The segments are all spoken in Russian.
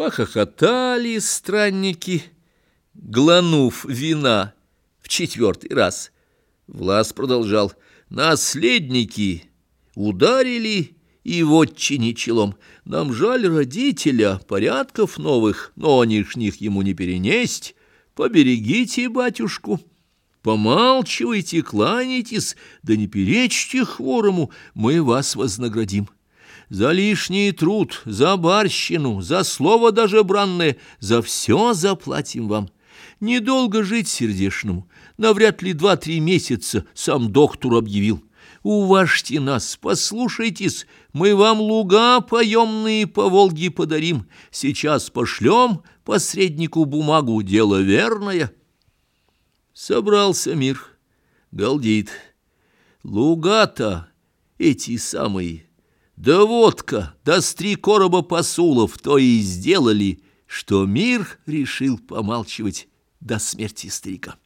Похохотали странники, гланув вина в четвертый раз. Влас продолжал. Наследники ударили и вотчине челом. Нам жаль родителя, порядков новых, но нынешних ему не перенесть. Поберегите батюшку. Помалчивайте, кланяйтесь, да не перечьте хворому, мы вас вознаградим. За лишний труд, за барщину, за слово даже бранное, за все заплатим вам. Недолго жить сердешному, навряд ли два-три месяца сам доктор объявил. Уважьте нас, послушайтесь, мы вам луга поемные по Волге подарим. Сейчас пошлем посреднику бумагу, дело верное. Собрался мир, галдит. Луга-то эти самые, да водка, да три короба посулов то и сделали, что мир решил помалчивать до смерти старика.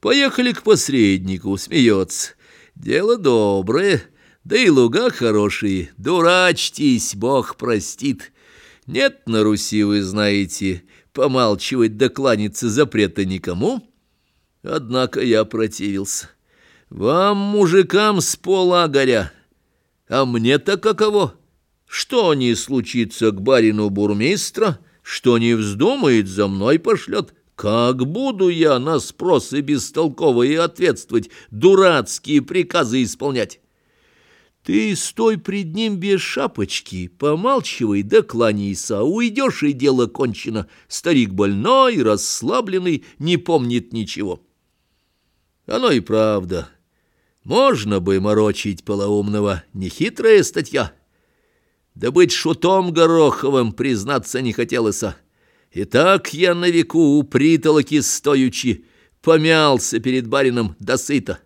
Поехали к посреднику, смеется. Дело доброе, да и луга хорошие. Дурачьтесь, Бог простит. Нет на Руси, вы знаете, помалчивать да кланяться запрета никому. Однако я противился. Вам, мужикам, с пола горя, а мне-то каково? Что не случится к барину бурмистра, что не вздумает, за мной пошлет. Как буду я на спросы бестолковые ответствовать, дурацкие приказы исполнять? Ты стой пред ним без шапочки, помалчивай да кланяйся, уйдешь, и дело кончено. Старик больной, расслабленный, не помнит ничего. Оно и правда. Можно бы морочить полоумного, нехитрая статья. Да быть шутом гороховым, признаться не хотелось. И так я на веку у притолоки стоючи помялся перед барином досыта.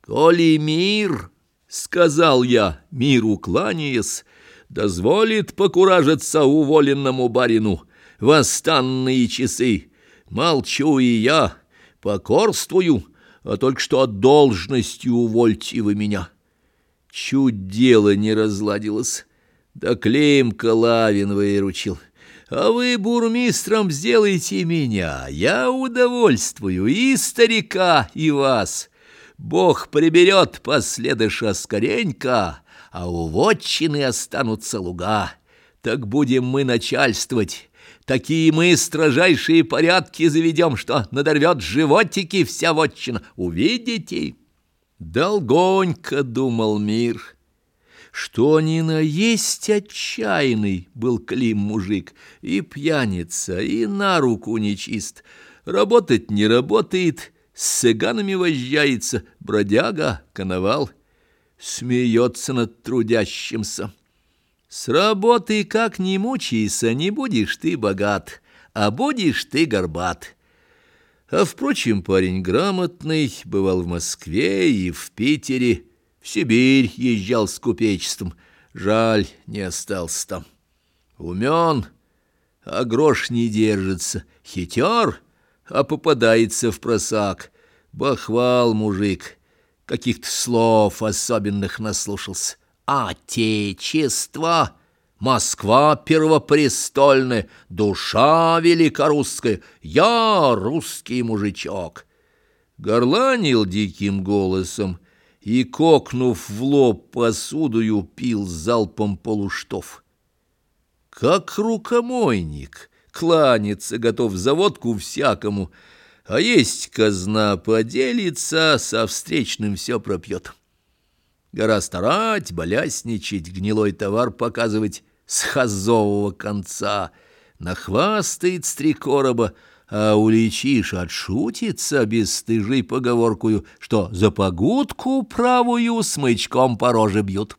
«Коли мир...» — сказал я, миру кланяясь, — дозволит покуражиться уволенному барину восстанные часы. Молчу и я, покорствую, а только что от должности увольте вы меня. Чуть дело не разладилось, да Климка Лавин выручил. А вы бурмистром сделайте меня, я удовольствую и старика, и вас». Бог приберет последыша скоренько, а у останутся луга. Так будем мы начальствовать. Такие мы строжайшие порядки заведем, что надорвет животики вся вотчина. Увидите? Долгонько думал мир. Что ни на есть отчаянный был Клим мужик, и пьяница, и на руку нечист. Работать не работает, с цыганами возжается, бродяга, коновал, смеется над трудящимся. С работы как не мучайся, не будешь ты богат, а будешь ты горбат. А, впрочем, парень грамотный, бывал в Москве и в Питере, в Сибирь езжал с купечеством, жаль, не остался там. Умен, а грош не держится, хитер — а попадается в просак. Бахвал мужик, каких-то слов особенных наслушался. Отечество! Москва первопрестольная, душа великорусская, я русский мужичок. Горланил диким голосом и, кокнув в лоб посудою, пил залпом полуштов. Как рукомойник — кланяться готов за водку всякому, а есть казна поделится, со встречным все пропьет. Гора старать, балясничать, гнилой товар показывать с хазового конца. Нахвастает с три короба, а уличишь отшутится бесстыжей поговоркую, что за погудку правую смычком по роже бьют.